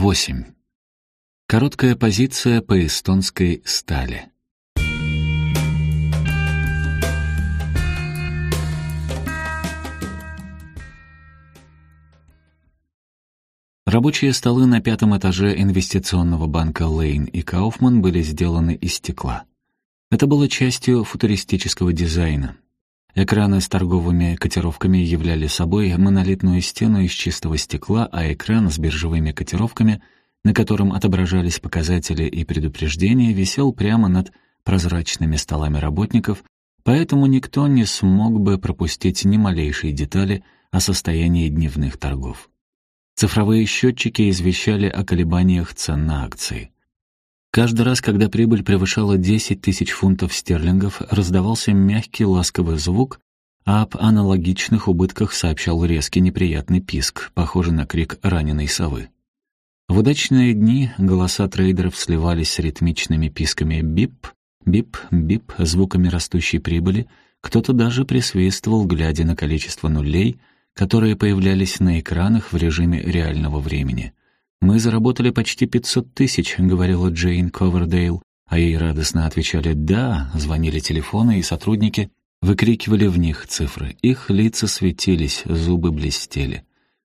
8. Короткая позиция по эстонской стали. Рабочие столы на пятом этаже инвестиционного банка Лейн и Кауфман были сделаны из стекла. Это было частью футуристического дизайна. Экраны с торговыми котировками являли собой монолитную стену из чистого стекла, а экран с биржевыми котировками, на котором отображались показатели и предупреждения, висел прямо над прозрачными столами работников, поэтому никто не смог бы пропустить ни малейшие детали о состоянии дневных торгов. Цифровые счетчики извещали о колебаниях цен на акции. Каждый раз, когда прибыль превышала 10 тысяч фунтов стерлингов, раздавался мягкий ласковый звук, а об аналогичных убытках сообщал резкий неприятный писк, похожий на крик раненой совы. В удачные дни голоса трейдеров сливались с ритмичными писками «бип», «бип», «бип», звуками растущей прибыли, кто-то даже присвистывал, глядя на количество нулей, которые появлялись на экранах в режиме реального времени. «Мы заработали почти пятьсот тысяч», — говорила Джейн Ковердейл, а ей радостно отвечали «да», звонили телефоны, и сотрудники выкрикивали в них цифры. Их лица светились, зубы блестели.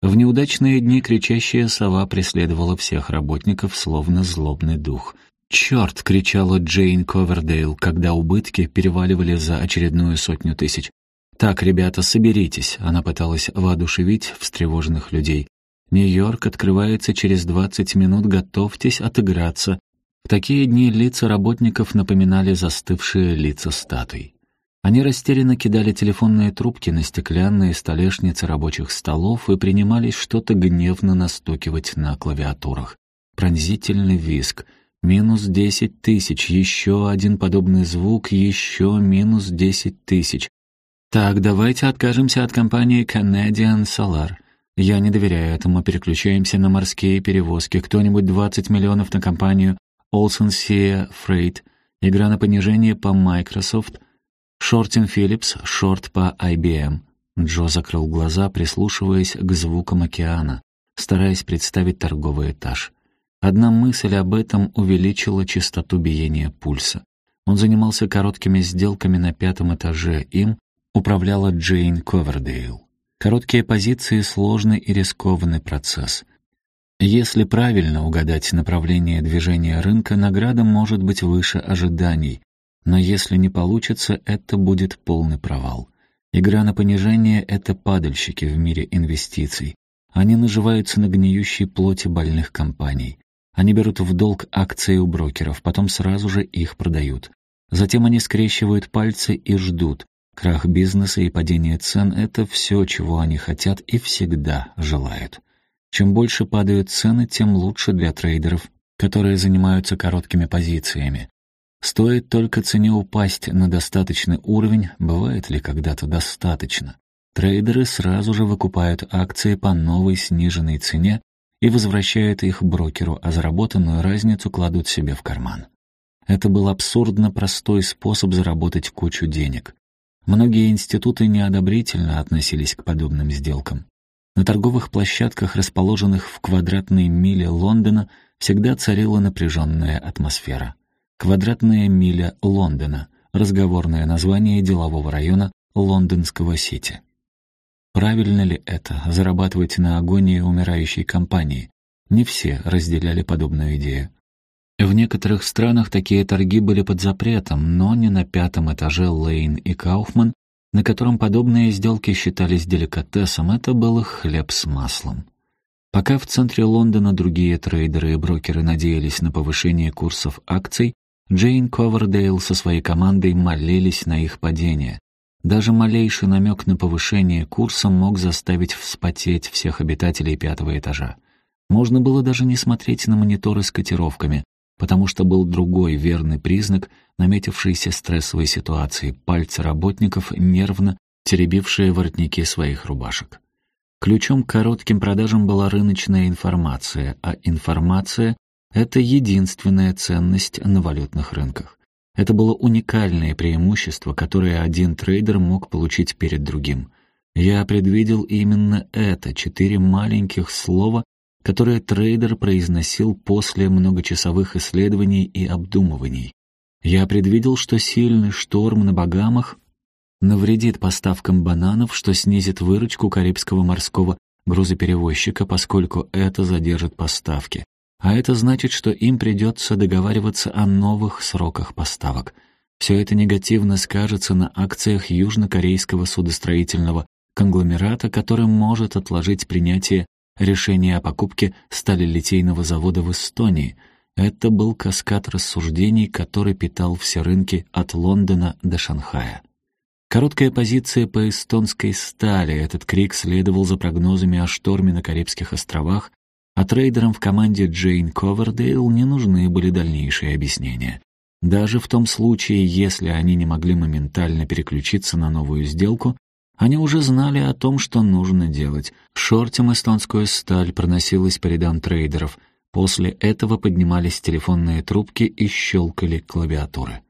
В неудачные дни кричащая сова преследовала всех работников, словно злобный дух. «Черт!» — кричала Джейн Ковердейл, когда убытки переваливали за очередную сотню тысяч. «Так, ребята, соберитесь!» — она пыталась воодушевить встревоженных людей. Нью-Йорк открывается через 20 минут, готовьтесь отыграться. В такие дни лица работников напоминали застывшие лица статуй. Они растерянно кидали телефонные трубки на стеклянные столешницы рабочих столов и принимались что-то гневно настукивать на клавиатурах. Пронзительный виск. Минус десять тысяч. Еще один подобный звук. Еще минус десять тысяч. Так, давайте откажемся от компании Canadian Solar. Я не доверяю этому, переключаемся на морские перевозки. Кто-нибудь 20 миллионов на компанию Olsen Sea Freight, игра на понижение по Microsoft, Шортин Phillips, шорт по IBM. Джо закрыл глаза, прислушиваясь к звукам океана, стараясь представить торговый этаж. Одна мысль об этом увеличила частоту биения пульса. Он занимался короткими сделками на пятом этаже, им управляла Джейн Ковердейл. Короткие позиции — сложный и рискованный процесс. Если правильно угадать направление движения рынка, награда может быть выше ожиданий, но если не получится, это будет полный провал. Игра на понижение — это падальщики в мире инвестиций. Они наживаются на гниющей плоти больных компаний. Они берут в долг акции у брокеров, потом сразу же их продают. Затем они скрещивают пальцы и ждут, Крах бизнеса и падение цен — это все, чего они хотят и всегда желают. Чем больше падают цены, тем лучше для трейдеров, которые занимаются короткими позициями. Стоит только цене упасть на достаточный уровень, бывает ли когда-то достаточно. Трейдеры сразу же выкупают акции по новой сниженной цене и возвращают их брокеру, а заработанную разницу кладут себе в карман. Это был абсурдно простой способ заработать кучу денег. Многие институты неодобрительно относились к подобным сделкам. На торговых площадках, расположенных в квадратной миле Лондона, всегда царила напряженная атмосфера. Квадратная миля Лондона — разговорное название делового района лондонского Сити. Правильно ли это — зарабатывать на агонии умирающей компании? Не все разделяли подобную идею. В некоторых странах такие торги были под запретом, но не на пятом этаже Лейн и Кауфман, на котором подобные сделки считались деликатесом, это был их хлеб с маслом. Пока в центре Лондона другие трейдеры и брокеры надеялись на повышение курсов акций, Джейн Ковердейл со своей командой молились на их падение. Даже малейший намек на повышение курса мог заставить вспотеть всех обитателей пятого этажа. Можно было даже не смотреть на мониторы с котировками, потому что был другой верный признак наметившейся стрессовой ситуации — пальцы работников, нервно теребившие воротники своих рубашек. Ключом к коротким продажам была рыночная информация, а информация — это единственная ценность на валютных рынках. Это было уникальное преимущество, которое один трейдер мог получить перед другим. Я предвидел именно это, четыре маленьких слова, которые трейдер произносил после многочасовых исследований и обдумываний. Я предвидел, что сильный шторм на Багамах навредит поставкам бананов, что снизит выручку Карибского морского грузоперевозчика, поскольку это задержит поставки. А это значит, что им придется договариваться о новых сроках поставок. Все это негативно скажется на акциях южнокорейского судостроительного конгломерата, который может отложить принятие решения о покупке сталелитейного завода в Эстонии. Это был каскад рассуждений, который питал все рынки от Лондона до Шанхая. Короткая позиция по эстонской стали. Этот крик следовал за прогнозами о шторме на Карибских островах, а трейдерам в команде Джейн Ковердейл не нужны были дальнейшие объяснения. Даже в том случае, если они не могли моментально переключиться на новую сделку, они уже знали о том, что нужно делать. Шортим эстонскую сталь проносилась по рядам трейдеров. После этого поднимались телефонные трубки и щелкали клавиатуры.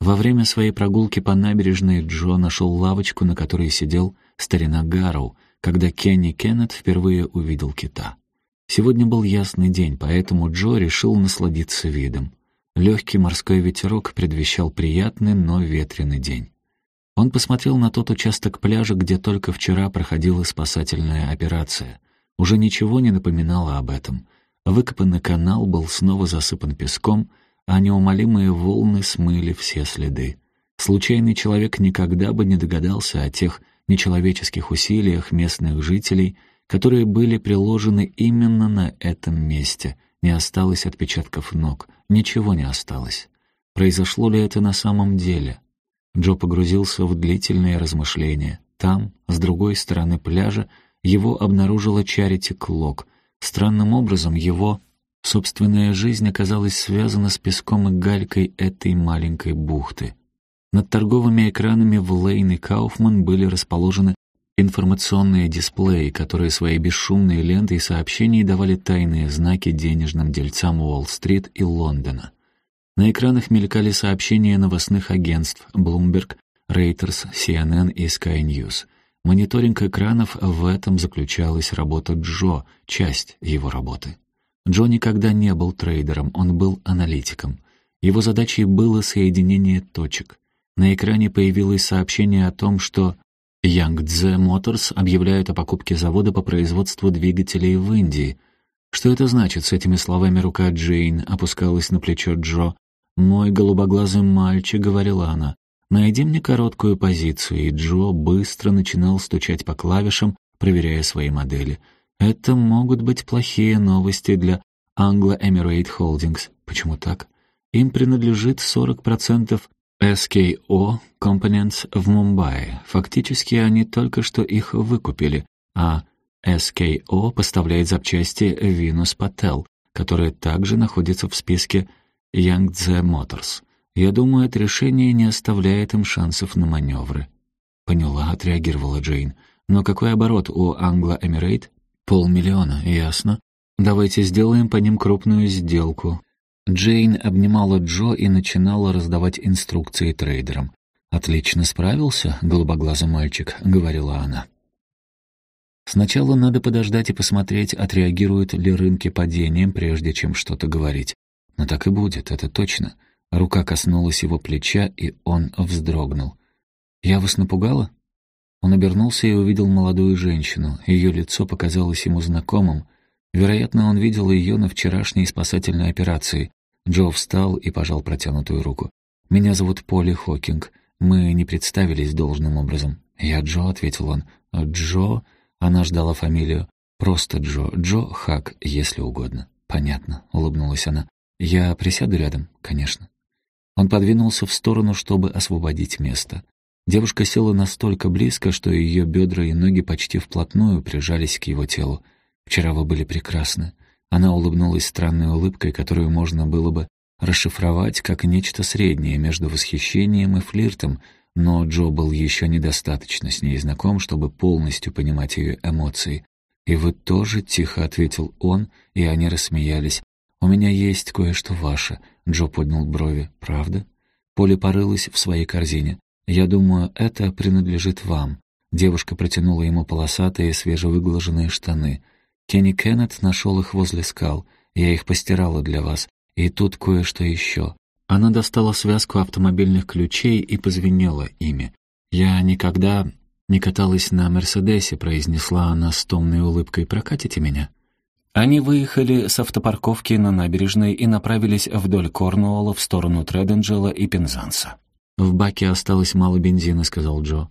Во время своей прогулки по набережной Джо нашел лавочку, на которой сидел старина Гарроу, когда Кенни Кеннет впервые увидел кита. Сегодня был ясный день, поэтому Джо решил насладиться видом. Легкий морской ветерок предвещал приятный, но ветреный день. Он посмотрел на тот участок пляжа, где только вчера проходила спасательная операция. Уже ничего не напоминало об этом. Выкопанный канал был снова засыпан песком — а неумолимые волны смыли все следы. Случайный человек никогда бы не догадался о тех нечеловеческих усилиях местных жителей, которые были приложены именно на этом месте. Не осталось отпечатков ног, ничего не осталось. Произошло ли это на самом деле? Джо погрузился в длительные размышления. Там, с другой стороны пляжа, его обнаружила Чарити Клок. Странным образом его Собственная жизнь оказалась связана с песком и галькой этой маленькой бухты. Над торговыми экранами в Лейн и Кауфман были расположены информационные дисплеи, которые своей бесшумной лентой сообщений давали тайные знаки денежным дельцам Уолл-стрит и Лондона. На экранах мелькали сообщения новостных агентств Bloomberg, Reuters, CNN и Sky News. Мониторинг экранов в этом заключалась работа Джо, часть его работы. Джо никогда не был трейдером, он был аналитиком. Его задачей было соединение точек. На экране появилось сообщение о том, что Yangtze Motors объявляет о покупке завода по производству двигателей в Индии. Что это значит? С этими словами рука Джейн опускалась на плечо Джо. «Мой голубоглазый мальчик», — говорила она, — «найди мне короткую позицию», и Джо быстро начинал стучать по клавишам, проверяя свои модели — это могут быть плохие новости для Anglo Emirate Holdings. Почему так? Им принадлежит 40% SKO Components в Мумбаи. Фактически они только что их выкупили, а SKO поставляет запчасти Venus Patel, которая также находится в списке Yangtze Motors. Я думаю, это решение не оставляет им шансов на маневры. Поняла, отреагировала Джейн. Но какой оборот у Anglo Emirate? «Полмиллиона, ясно. Давайте сделаем по ним крупную сделку». Джейн обнимала Джо и начинала раздавать инструкции трейдерам. «Отлично справился, голубоглазый мальчик», — говорила она. Сначала надо подождать и посмотреть, отреагируют ли рынки падением, прежде чем что-то говорить. Но так и будет, это точно. Рука коснулась его плеча, и он вздрогнул. «Я вас напугала?» Он обернулся и увидел молодую женщину. Ее лицо показалось ему знакомым. Вероятно, он видел ее на вчерашней спасательной операции. Джо встал и пожал протянутую руку. «Меня зовут Поли Хокинг. Мы не представились должным образом». «Я Джо», — ответил он. «Джо?» — она ждала фамилию. «Просто Джо. Джо Хак, если угодно». «Понятно», — улыбнулась она. «Я присяду рядом?» «Конечно». Он подвинулся в сторону, чтобы освободить место. Девушка села настолько близко, что ее бедра и ноги почти вплотную прижались к его телу. «Вчера вы были прекрасны». Она улыбнулась странной улыбкой, которую можно было бы расшифровать как нечто среднее между восхищением и флиртом, но Джо был еще недостаточно с ней знаком, чтобы полностью понимать ее эмоции. «И вы тоже?» — тихо ответил он, и они рассмеялись. «У меня есть кое-что ваше», — Джо поднял брови. «Правда?» Поле порылась в своей корзине. «Я думаю, это принадлежит вам». Девушка протянула ему полосатые, свежевыглаженные штаны. Кенни Кеннет нашел их возле скал. Я их постирала для вас. И тут кое-что еще. Она достала связку автомобильных ключей и позвенела ими. «Я никогда не каталась на Мерседесе», — произнесла она с томной улыбкой. «Прокатите меня?» Они выехали с автопарковки на набережной и направились вдоль Корнуолла в сторону Треденджела и Пензанса. «В баке осталось мало бензина», — сказал Джо.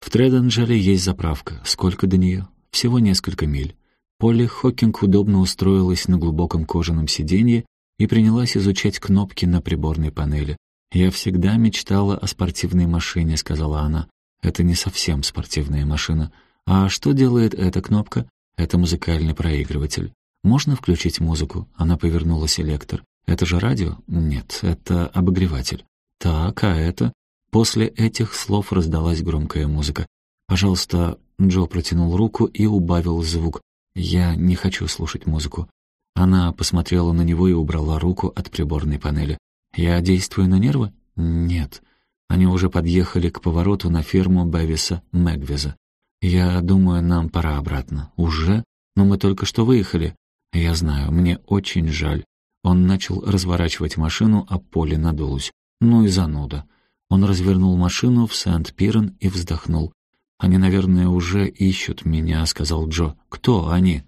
«В Треденджеле есть заправка. Сколько до нее?» «Всего несколько миль». Полли Хокинг удобно устроилась на глубоком кожаном сиденье и принялась изучать кнопки на приборной панели. «Я всегда мечтала о спортивной машине», — сказала она. «Это не совсем спортивная машина. А что делает эта кнопка? Это музыкальный проигрыватель. «Можно включить музыку?» Она повернула селектор. «Это же радио?» «Нет, это обогреватель». «Так, а это?» После этих слов раздалась громкая музыка. «Пожалуйста...» Джо протянул руку и убавил звук. «Я не хочу слушать музыку». Она посмотрела на него и убрала руку от приборной панели. «Я действую на нервы?» «Нет». Они уже подъехали к повороту на ферму Бевиса Мэгвиза. «Я думаю, нам пора обратно». «Уже? Но мы только что выехали». «Я знаю, мне очень жаль». Он начал разворачивать машину, а поле надулось. «Ну и зануда». Он развернул машину в Сент-Пирен и вздохнул. «Они, наверное, уже ищут меня», — сказал Джо. «Кто они?»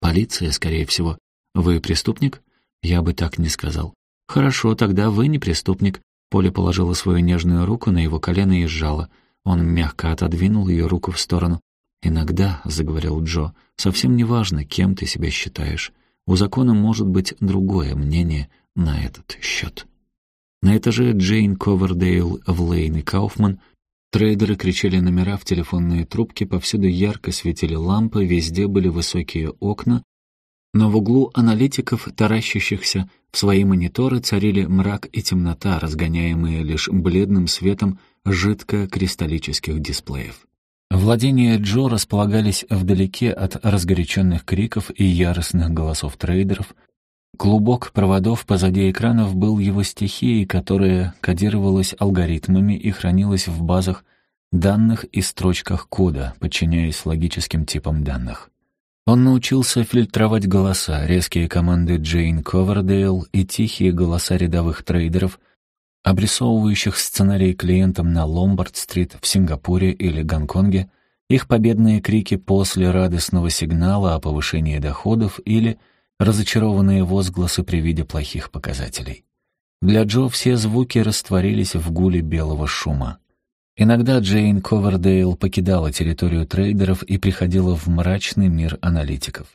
«Полиция, скорее всего. Вы преступник?» «Я бы так не сказал». «Хорошо, тогда вы не преступник». Поле положила свою нежную руку на его колено и сжала. Он мягко отодвинул ее руку в сторону. «Иногда», — заговорил Джо, — «совсем не важно, кем ты себя считаешь. У закона может быть другое мнение на этот счет». На этаже Джейн Ковердейл, Влейн и Кауфман трейдеры кричали номера в телефонные трубки, повсюду ярко светили лампы, везде были высокие окна, но в углу аналитиков, таращащихся в свои мониторы, царили мрак и темнота, разгоняемые лишь бледным светом жидко-кристаллических дисплеев. Владения Джо располагались вдалеке от разгоряченных криков и яростных голосов трейдеров. Клубок проводов позади экранов был его стихией, которая кодировалась алгоритмами и хранилась в базах данных и строчках кода, подчиняясь логическим типам данных. Он научился фильтровать голоса, резкие команды Джейн Ковердейл и тихие голоса рядовых трейдеров, обрисовывающих сценарий клиентам на Ломбард-стрит в Сингапуре или Гонконге, их победные крики после радостного сигнала о повышении доходов или разочарованные возгласы при виде плохих показателей. Для Джо все звуки растворились в гуле белого шума. Иногда Джейн Ковердейл покидала территорию трейдеров и приходила в мрачный мир аналитиков.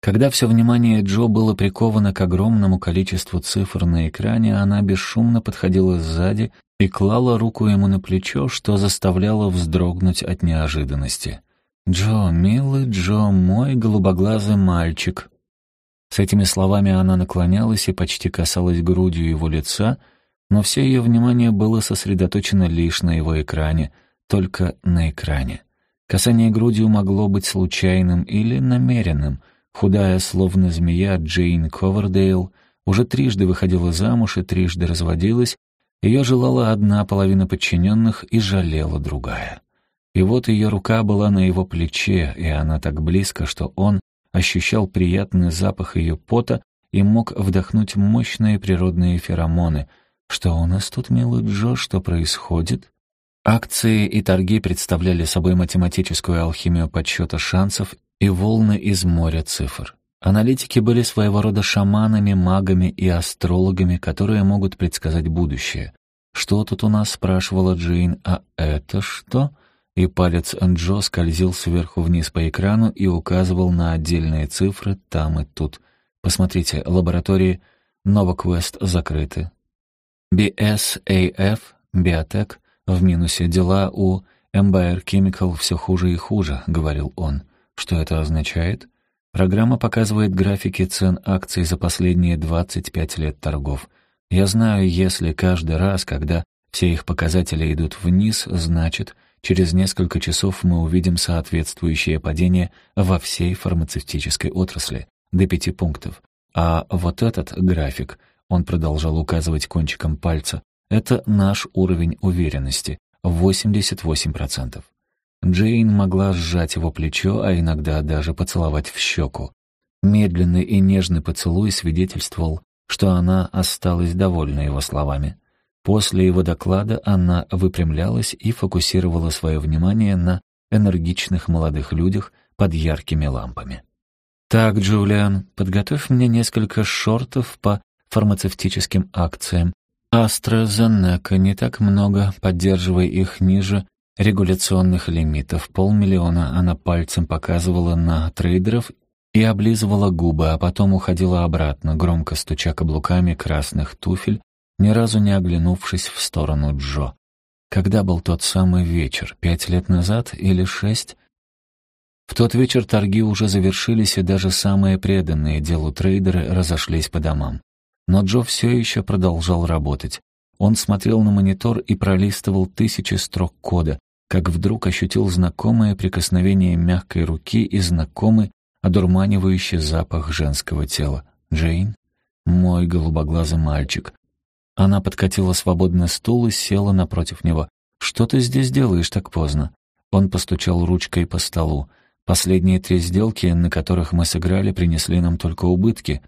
Когда все внимание Джо было приковано к огромному количеству цифр на экране, она бесшумно подходила сзади и клала руку ему на плечо, что заставляло вздрогнуть от неожиданности. «Джо, милый Джо, мой голубоглазый мальчик». С этими словами она наклонялась и почти касалась грудью его лица, но все ее внимание было сосредоточено лишь на его экране, только на экране. Касание грудью могло быть случайным или намеренным — Худая, словно змея, Джейн Ковердейл уже трижды выходила замуж и трижды разводилась, ее желала одна половина подчиненных и жалела другая. И вот ее рука была на его плече, и она так близко, что он ощущал приятный запах ее пота и мог вдохнуть мощные природные феромоны. Что у нас тут, милый Джо, что происходит? Акции и торги представляли собой математическую алхимию подсчета шансов и волны из моря цифр. Аналитики были своего рода шаманами, магами и астрологами, которые могут предсказать будущее. «Что тут у нас?» — спрашивала Джейн. «А это что?» И палец Джо скользил сверху вниз по экрану и указывал на отдельные цифры там и тут. «Посмотрите, лаборатории Новоквест закрыты. BSAF, Биотек, в минусе. Дела у Empire Chemical все хуже и хуже», — говорил он. Что это означает? Программа показывает графики цен акций за последние 25 лет торгов. Я знаю, если каждый раз, когда все их показатели идут вниз, значит, через несколько часов мы увидим соответствующее падение во всей фармацевтической отрасли, до пяти пунктов. А вот этот график, он продолжал указывать кончиком пальца, это наш уровень уверенности, 88%. Джейн могла сжать его плечо, а иногда даже поцеловать в щеку. Медленный и нежный поцелуй свидетельствовал, что она осталась довольна его словами. После его доклада она выпрямлялась и фокусировала свое внимание на энергичных молодых людях под яркими лампами. «Так, Джулиан, подготовь мне несколько шортов по фармацевтическим акциям. AstraZeneca не так много, поддерживай их ниже регуляционных лимитов. Полмиллиона она пальцем показывала на трейдеров и облизывала губы, а потом уходила обратно, громко стуча каблуками красных туфель, ни разу не оглянувшись в сторону Джо. Когда был тот самый вечер? Пять лет назад или шесть? В тот вечер торги уже завершились, и даже самые преданные делу трейдеры разошлись по домам. Но Джо все еще продолжал работать. Он смотрел на монитор и пролистывал тысячи строк кода, как вдруг ощутил знакомое прикосновение мягкой руки и знакомый, одурманивающий запах женского тела. «Джейн? Мой голубоглазый мальчик». Она подкатила свободный стул и села напротив него. «Что ты здесь делаешь так поздно?» Он постучал ручкой по столу. «Последние три сделки, на которых мы сыграли, принесли нам только убытки».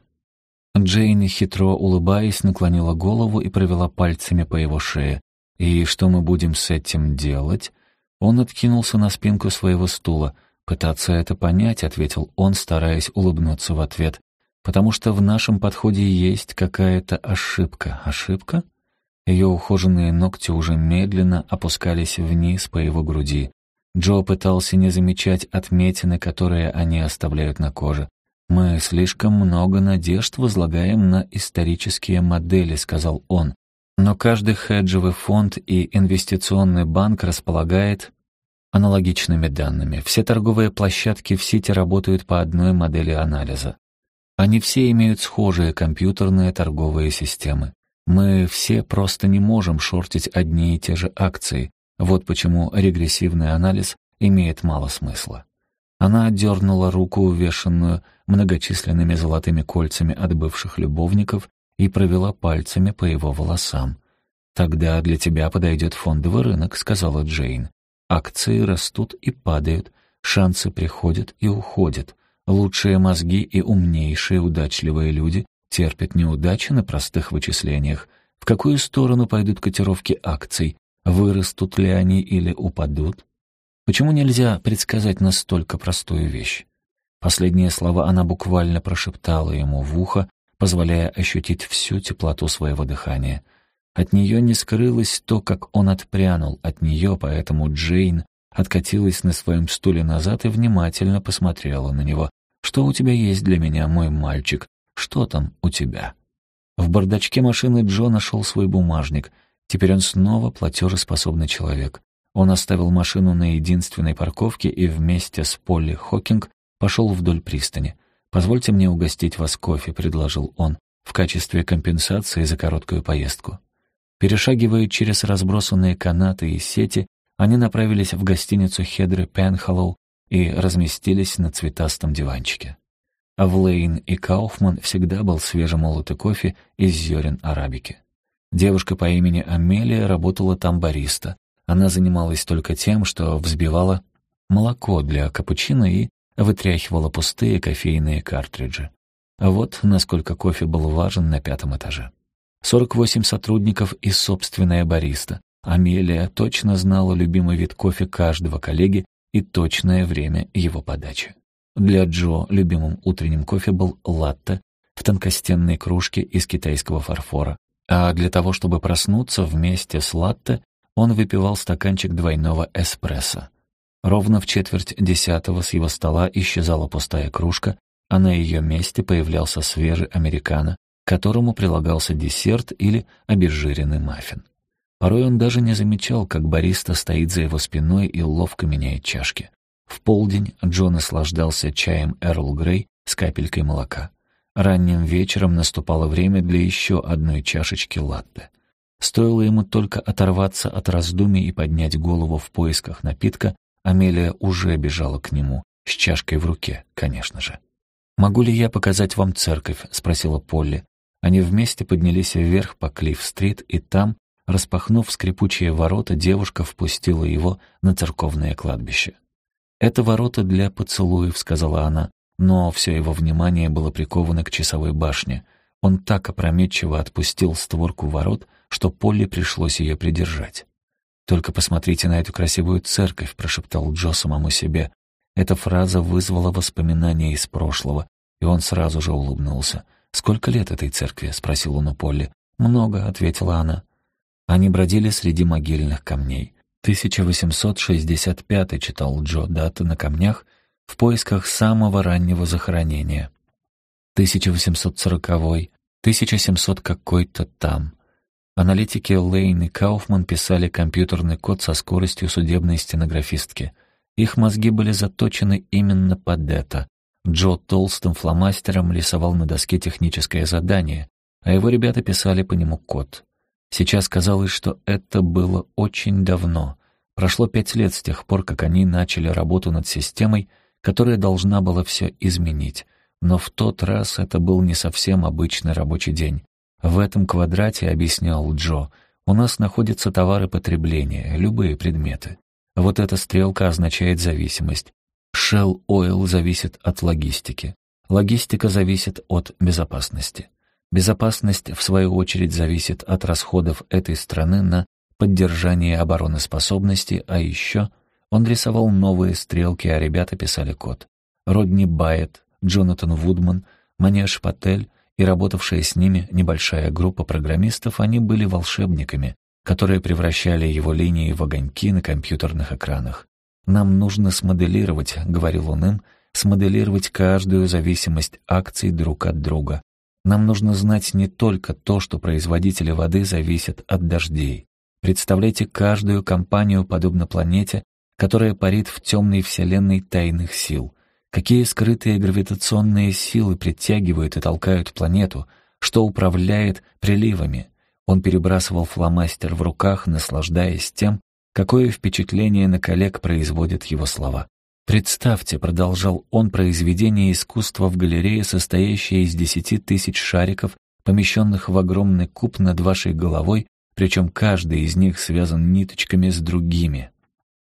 Джейн, хитро улыбаясь, наклонила голову и провела пальцами по его шее. «И что мы будем с этим делать?» Он откинулся на спинку своего стула. «Пытаться это понять», — ответил он, стараясь улыбнуться в ответ. «Потому что в нашем подходе есть какая-то ошибка». «Ошибка?» Ее ухоженные ногти уже медленно опускались вниз по его груди. Джо пытался не замечать отметины, которые они оставляют на коже. «Мы слишком много надежд возлагаем на исторические модели», — сказал он. Но каждый хеджевый фонд и инвестиционный банк располагает аналогичными данными. Все торговые площадки в сети работают по одной модели анализа. Они все имеют схожие компьютерные торговые системы. Мы все просто не можем шортить одни и те же акции. Вот почему регрессивный анализ имеет мало смысла. Она отдернула руку, увешанную многочисленными золотыми кольцами от бывших любовников, и провела пальцами по его волосам. «Тогда для тебя подойдет фондовый рынок», — сказала Джейн. «Акции растут и падают, шансы приходят и уходят. Лучшие мозги и умнейшие удачливые люди терпят неудачи на простых вычислениях. В какую сторону пойдут котировки акций? Вырастут ли они или упадут? Почему нельзя предсказать настолько простую вещь? Последние слова она буквально прошептала ему в ухо, позволяя ощутить всю теплоту своего дыхания. От нее не скрылось то, как он отпрянул от нее, поэтому Джейн откатилась на своем стуле назад и внимательно посмотрела на него. «Что у тебя есть для меня, мой мальчик? Что там у тебя?» В бардачке машины Джо нашел свой бумажник. Теперь он снова платежеспособный человек. Он оставил машину на единственной парковке и вместе с Полли Хокинг пошел вдоль пристани. «Позвольте мне угостить вас кофе», — предложил он, в качестве компенсации за короткую поездку. Перешагивая через разбросанные канаты и сети, они направились в гостиницу Хедры Пенхоллоу и разместились на цветастом диванчике. А Лейн и Кауфман всегда был свежемолотый кофе из зерен арабики. Девушка по имени Амелия работала там бариста. Она занималась только тем, что взбивала молоко для капучино и вытряхивала пустые кофейные картриджи. Вот насколько кофе был важен на пятом этаже. 48 сотрудников и собственная бариста. Амелия точно знала любимый вид кофе каждого коллеги и точное время его подачи. Для Джо любимым утренним кофе был латте в тонкостенной кружке из китайского фарфора, а для того, чтобы проснуться вместе с латте, он выпивал стаканчик двойного эспрессо. Ровно в четверть десятого с его стола исчезала пустая кружка, а на ее месте появлялся свежий американо, к которому прилагался десерт или обезжиренный маффин. Порой он даже не замечал, как бариста стоит за его спиной и ловко меняет чашки. В полдень Джон наслаждался чаем Эрл Грей с капелькой молока. Ранним вечером наступало время для еще одной чашечки латте. Стоило ему только оторваться от раздумий и поднять голову в поисках напитка, Амелия уже бежала к нему, с чашкой в руке, конечно же. «Могу ли я показать вам церковь?» — спросила Полли. Они вместе поднялись вверх по Клифф-стрит, и там, Распахнув скрипучие ворота, девушка впустила его на церковное кладбище. «Это ворота для поцелуев», — сказала она, но все его внимание было приковано к часовой башне. Он так опрометчиво отпустил створку ворот, что Полли пришлось ее придержать. «Только посмотрите на эту красивую церковь», — прошептал Джо самому себе. Эта фраза вызвала воспоминания из прошлого, и он сразу же улыбнулся. «Сколько лет этой церкви?» — спросил он у Полли. «Много», — ответила она. Они бродили среди могильных камней. 1865 читал Джо даты на камнях в поисках самого раннего захоронения. 1840 1700 какой-то там. Аналитики Лейн и Кауфман писали компьютерный код со скоростью судебной стенографистки. Их мозги были заточены именно под это. Джо толстым фломастером рисовал на доске техническое задание, а его ребята писали по нему код. Сейчас казалось, что это было очень давно. Прошло пять лет с тех пор, как они начали работу над системой, которая должна была все изменить. Но в тот раз это был не совсем обычный рабочий день. В этом квадрате, объяснял Джо, у нас находятся товары потребления, любые предметы. Вот эта стрелка означает зависимость. Shell Oil зависит от логистики. Логистика зависит от безопасности. Безопасность, в свою очередь, зависит от расходов этой страны на поддержание обороноспособности, а еще он рисовал новые стрелки, а ребята писали код. Родни Байет, Джонатан Вудман, Манеш Патель и работавшая с ними небольшая группа программистов, они были волшебниками, которые превращали его линии в огоньки на компьютерных экранах. «Нам нужно смоделировать», — говорил он им, «смоделировать каждую зависимость акций друг от друга. Нам нужно знать не только то, что производители воды зависят от дождей. Представляйте каждую компанию подобно планете, которая парит в темной вселенной тайных сил — Какие скрытые гравитационные силы притягивают и толкают планету, что управляет приливами. Он перебрасывал фломастер в руках, наслаждаясь тем, какое впечатление на коллег производят его слова. «Представьте», — продолжал он, — «произведение искусства в галерее, состоящее из десяти тысяч шариков, помещенных в огромный куб над вашей головой, причем каждый из них связан ниточками с другими.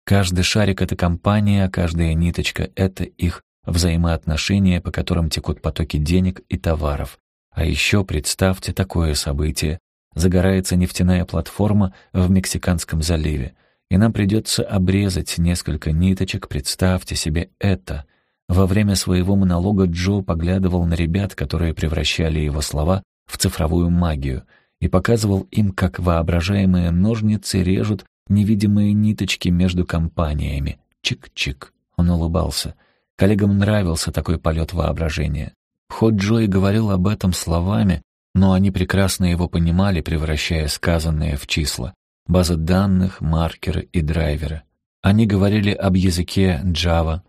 Каждый шарик — это компания, каждая ниточка — это их взаимоотношения, по которым текут потоки денег и товаров. А еще представьте такое событие. Загорается нефтяная платформа в Мексиканском заливе, и нам придется обрезать несколько ниточек, представьте себе это. Во время своего монолога Джо поглядывал на ребят, которые превращали его слова в цифровую магию, и показывал им, как воображаемые ножницы режут невидимые ниточки между компаниями. Чик-чик. Он улыбался. Коллегам нравился такой полет воображения. Хоть Джой говорил об этом словами, но они прекрасно его понимали, превращая сказанное в числа. Базы данных, маркеры и драйверы. Они говорили об языке Java,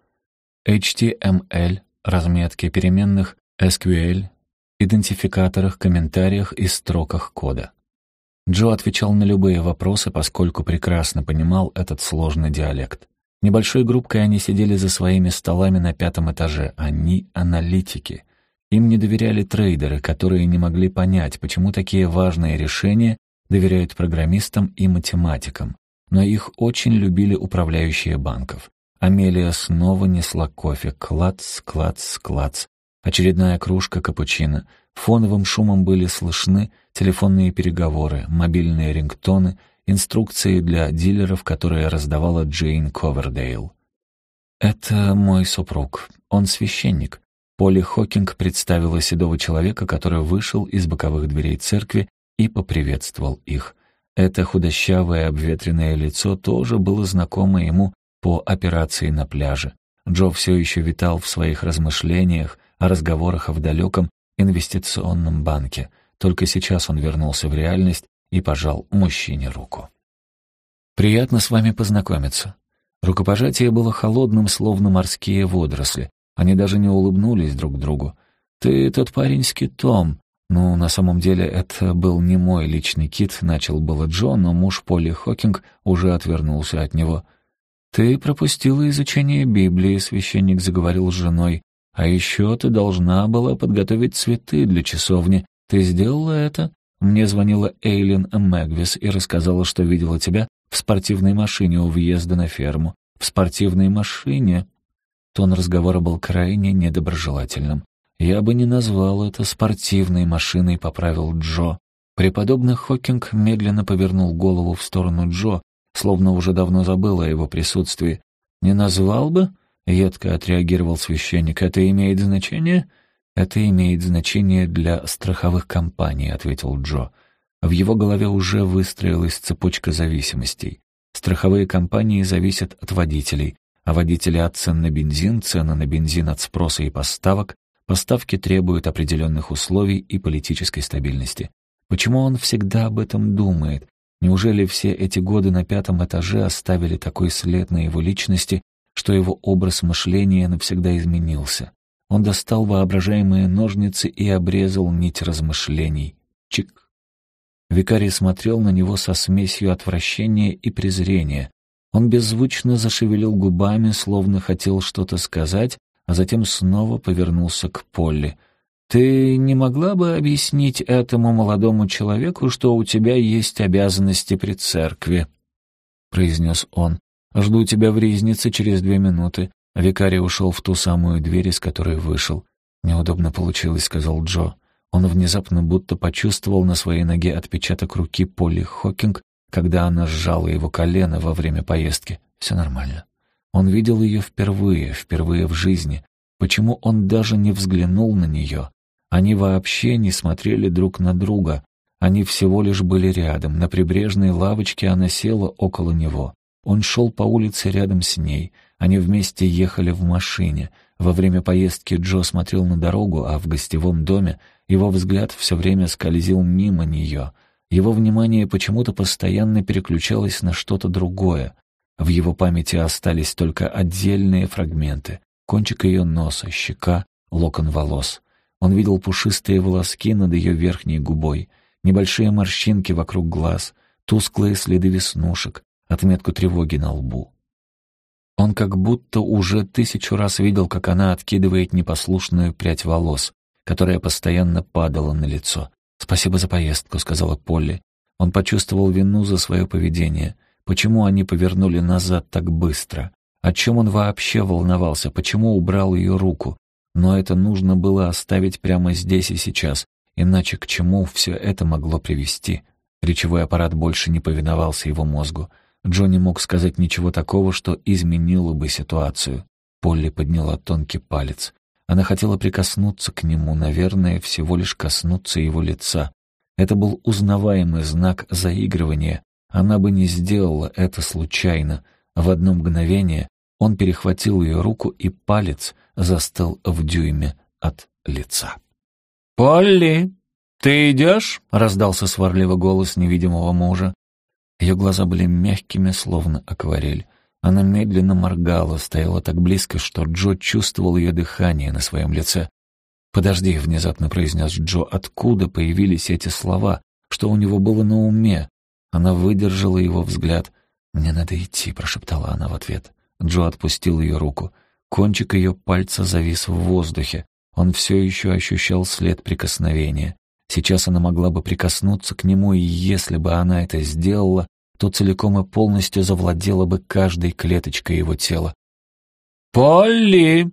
HTML, разметке переменных SQL, идентификаторах, комментариях и строках кода. Джо отвечал на любые вопросы, поскольку прекрасно понимал этот сложный диалект. Небольшой группкой они сидели за своими столами на пятом этаже. Они — аналитики. Им не доверяли трейдеры, которые не могли понять, почему такие важные решения доверяют программистам и математикам. Но их очень любили управляющие банков. Амелия снова несла кофе. Клац, клац, клац. Очередная кружка капучино. Фоновым шумом были слышны телефонные переговоры, мобильные рингтоны, инструкции для дилеров, которые раздавала Джейн Ковердейл. «Это мой супруг. Он священник». Полли Хокинг представила седого человека, который вышел из боковых дверей церкви и поприветствовал их. Это худощавое обветренное лицо тоже было знакомо ему по операции на пляже. Джо все еще витал в своих размышлениях о разговорах в далеком инвестиционном банке. Только сейчас он вернулся в реальность и пожал мужчине руку. «Приятно с вами познакомиться». Рукопожатие было холодным, словно морские водоросли. Они даже не улыбнулись друг другу. «Ты тот парень с китом». «Ну, на самом деле, это был не мой личный кит», — начал было Джо, но муж Полли Хокинг уже отвернулся от него. «Ты пропустила изучение Библии», — священник заговорил с женой. «А еще ты должна была подготовить цветы для часовни. Ты сделала это?» Мне звонила Эйлин Мэгвис и рассказала, что видела тебя в спортивной машине у въезда на ферму. В спортивной машине?» Тон разговора был крайне недоброжелательным. «Я бы не назвал это спортивной машиной», — поправил Джо. Преподобный Хокинг медленно повернул голову в сторону Джо, словно уже давно забыл о его присутствии. «Не назвал бы?» — едко отреагировал священник. «Это имеет значение?» «Это имеет значение для страховых компаний», — ответил Джо. В его голове уже выстроилась цепочка зависимостей. Страховые компании зависят от водителей, а водители от цен на бензин, цены на бензин от спроса и поставок, поставки требуют определенных условий и политической стабильности. Почему он всегда об этом думает? Неужели все эти годы на пятом этаже оставили такой след на его личности, что его образ мышления навсегда изменился? Он достал воображаемые ножницы и обрезал нить размышлений. Чик. Викарий смотрел на него со смесью отвращения и презрения. Он беззвучно зашевелил губами, словно хотел что-то сказать, а затем снова повернулся к Полли. «Ты не могла бы объяснить этому молодому человеку, что у тебя есть обязанности при церкви?» — произнес он. «Жду тебя в ризнице через две минуты». Викарий ушел в ту самую дверь, из которой вышел. «Неудобно получилось», — сказал Джо. Он внезапно будто почувствовал на своей ноге отпечаток руки Полли Хокинг, когда она сжала его колено во время поездки. Все нормально. Он видел ее впервые, впервые в жизни. Почему он даже не взглянул на нее? Они вообще не смотрели друг на друга. Они всего лишь были рядом. На прибрежной лавочке она села около него. Он шел по улице рядом с ней. Они вместе ехали в машине. Во время поездки Джо смотрел на дорогу, а в гостевом доме его взгляд все время скользил мимо нее. Его внимание почему-то постоянно переключалось на что-то другое. В его памяти остались только отдельные фрагменты. Кончик ее носа, щека, локон волос. Он видел пушистые волоски над ее верхней губой, небольшие морщинки вокруг глаз, тусклые следы веснушек, отметку тревоги на лбу. Он как будто уже тысячу раз видел, как она откидывает непослушную прядь волос, которая постоянно падала на лицо. «Спасибо за поездку», — сказала Полли. Он почувствовал вину за свое поведение. Почему они повернули назад так быстро? О чем он вообще волновался? Почему убрал ее руку? Но это нужно было оставить прямо здесь и сейчас, иначе к чему все это могло привести? Речевой аппарат больше не повиновался его мозгу. Джонни мог сказать ничего такого, что изменило бы ситуацию. Полли подняла тонкий палец. Она хотела прикоснуться к нему, наверное, всего лишь коснуться его лица. Это был узнаваемый знак заигрывания, она бы не сделала это случайно. В одно мгновение он перехватил ее руку, и палец застыл в дюйме от лица. «Полли, ты идешь?» — раздался сварливый голос невидимого мужа. Ее глаза были мягкими, словно акварель. Она медленно моргала, стояла так близко, что Джо чувствовал ее дыхание на своем лице. «Подожди», — внезапно произнес Джо, — «откуда появились эти слова? Что у него было на уме? Она выдержала его взгляд. «Мне надо идти», — прошептала она в ответ. Джо отпустил ее руку. Кончик ее пальца завис в воздухе. Он все еще ощущал след прикосновения. Сейчас она могла бы прикоснуться к нему, и если бы она это сделала, то целиком и полностью завладела бы каждой клеточкой его тела. «Полли!»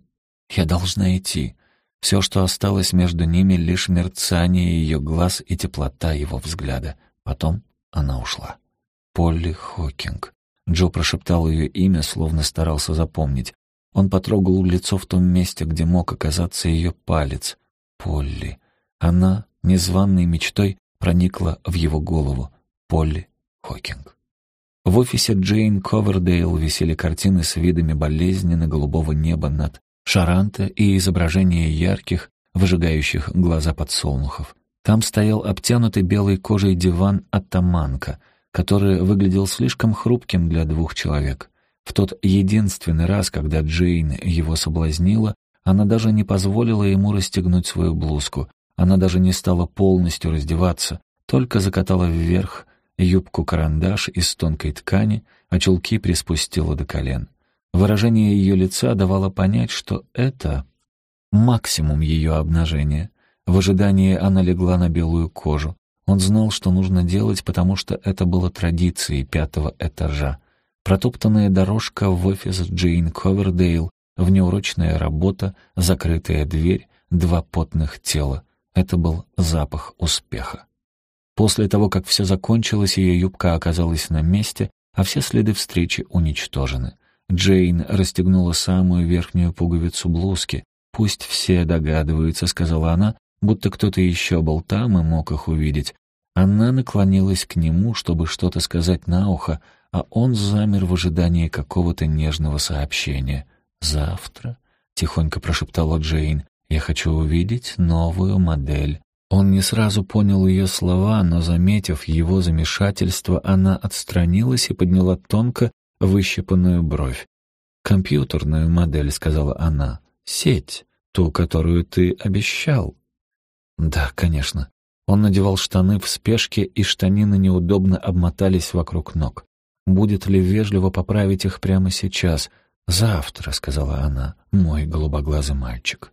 «Я должна идти». Все, что осталось между ними, лишь мерцание ее глаз и теплота его взгляда. Потом она ушла. Полли Хокинг. Джо прошептал ее имя, словно старался запомнить. Он потрогал лицо в том месте, где мог оказаться ее палец. Полли. Она, незваной мечтой, проникла в его голову. Полли Хокинг. В офисе Джейн Ковердейл висели картины с видами болезненно-голубого неба над Шаранта и изображения ярких, выжигающих глаза подсолнухов. Там стоял обтянутый белой кожей диван «Атаманка», который выглядел слишком хрупким для двух человек. В тот единственный раз, когда Джейн его соблазнила, она даже не позволила ему расстегнуть свою блузку. Она даже не стала полностью раздеваться, только закатала вверх юбку-карандаш из тонкой ткани, а чулки приспустила до колен. Выражение ее лица давало понять, что это максимум ее обнажения — в ожидании она легла на белую кожу. Он знал, что нужно делать, потому что это было традицией пятого этажа. Протоптанная дорожка в офис Джейн Ковердейл, внеурочная работа, закрытая дверь, два потных тела. Это был запах успеха. После того, как все закончилось, ее юбка оказалась на месте, а все следы встречи уничтожены. Джейн расстегнула самую верхнюю пуговицу блузки. «Пусть все догадываются», — сказала она, будто кто-то еще был там и мог их увидеть. Она наклонилась к нему, чтобы что-то сказать на ухо, а он замер в ожидании какого-то нежного сообщения. «Завтра», — тихонько прошептала Джейн, — «я хочу увидеть новую модель». Он не сразу понял ее слова, но, заметив его замешательство, она отстранилась и подняла тонко выщипанную бровь. «Компьютерную модель», — сказала она. «Сеть, ту, которую ты обещал». «Да, конечно». Он надевал штаны в спешке, и штанины неудобно обмотались вокруг ног. Будет ли вежливо поправить их прямо сейчас? «Завтра», — сказала она, — «мой голубоглазый мальчик».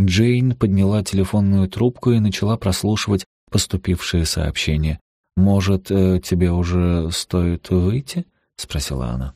Джейн подняла телефонную трубку и начала прослушивать поступившие сообщения. «Может, э, тебе уже стоит выйти?» — спросила она.